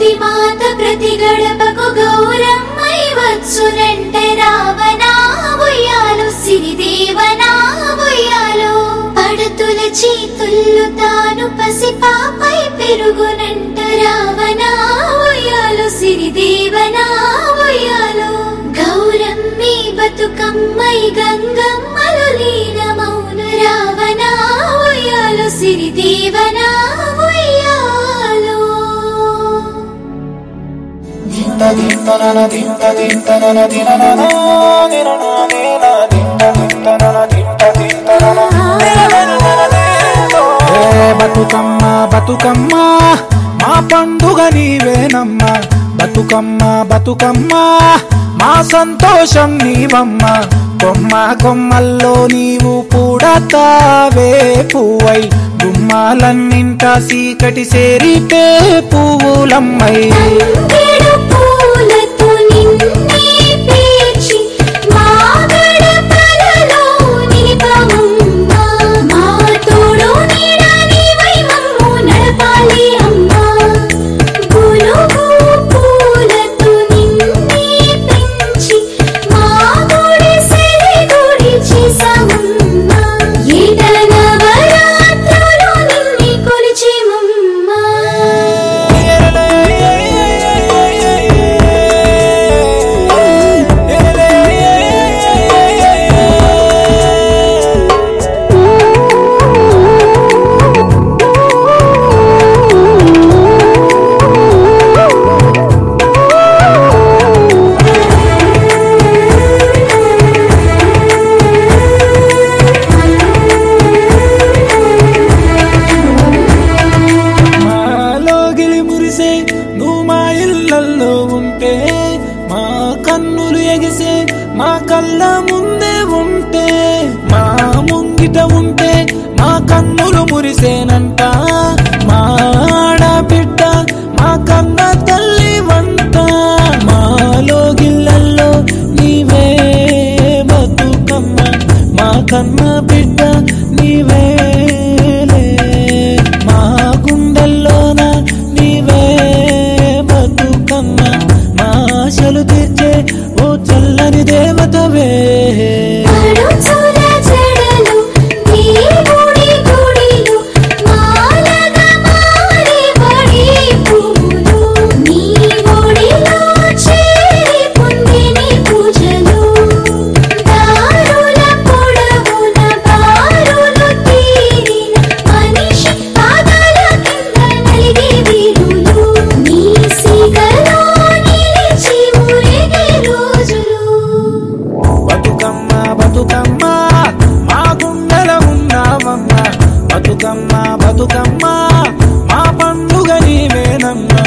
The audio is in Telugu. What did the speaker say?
ప్రతి మాత ప్రతి గడపకు గౌరమ్మై వచ్చునంట రావనా ఉయ్యాలు సిరిదేవనా ఉయ్యాలు పడతుల చేతుల్లో తాను పసిపాపై పెరుగునంట రావనా ఉయ్యాలు సిరిదేవనా ఉయ్యాలు గౌరమ్మి బతుకమ్మై గంగమ్మలు లీనమౌను రావనా ఉయ్యాలు సిరిదేవనా బతుకమ్మ బతుకమ్మ మా పండుగ నీవేనమ్మ. బతుకమ్మ బతుకమ్మ మా సంతోషం నీవమ్మ. కొమ్మ కొమ్మల్లో నీవు పూడతావే పువ్వై. గుమ్మాలన్నింట సీకటి సేరితే పువ్వులమ్మై. మా కళ్ళ ముందే ఉంటే మా ముంగిట ఉంటే మా కన్నులు మురిసేనంట. మా ఆడబిడ్డ మా కన్న తల్లి వంట. మాలో గిల్లల్లో నీవే బతుకమ్మ మా కన్న బతుకమ్మ బతుకమ్మ మా పండుగ నీవేనమ్మా.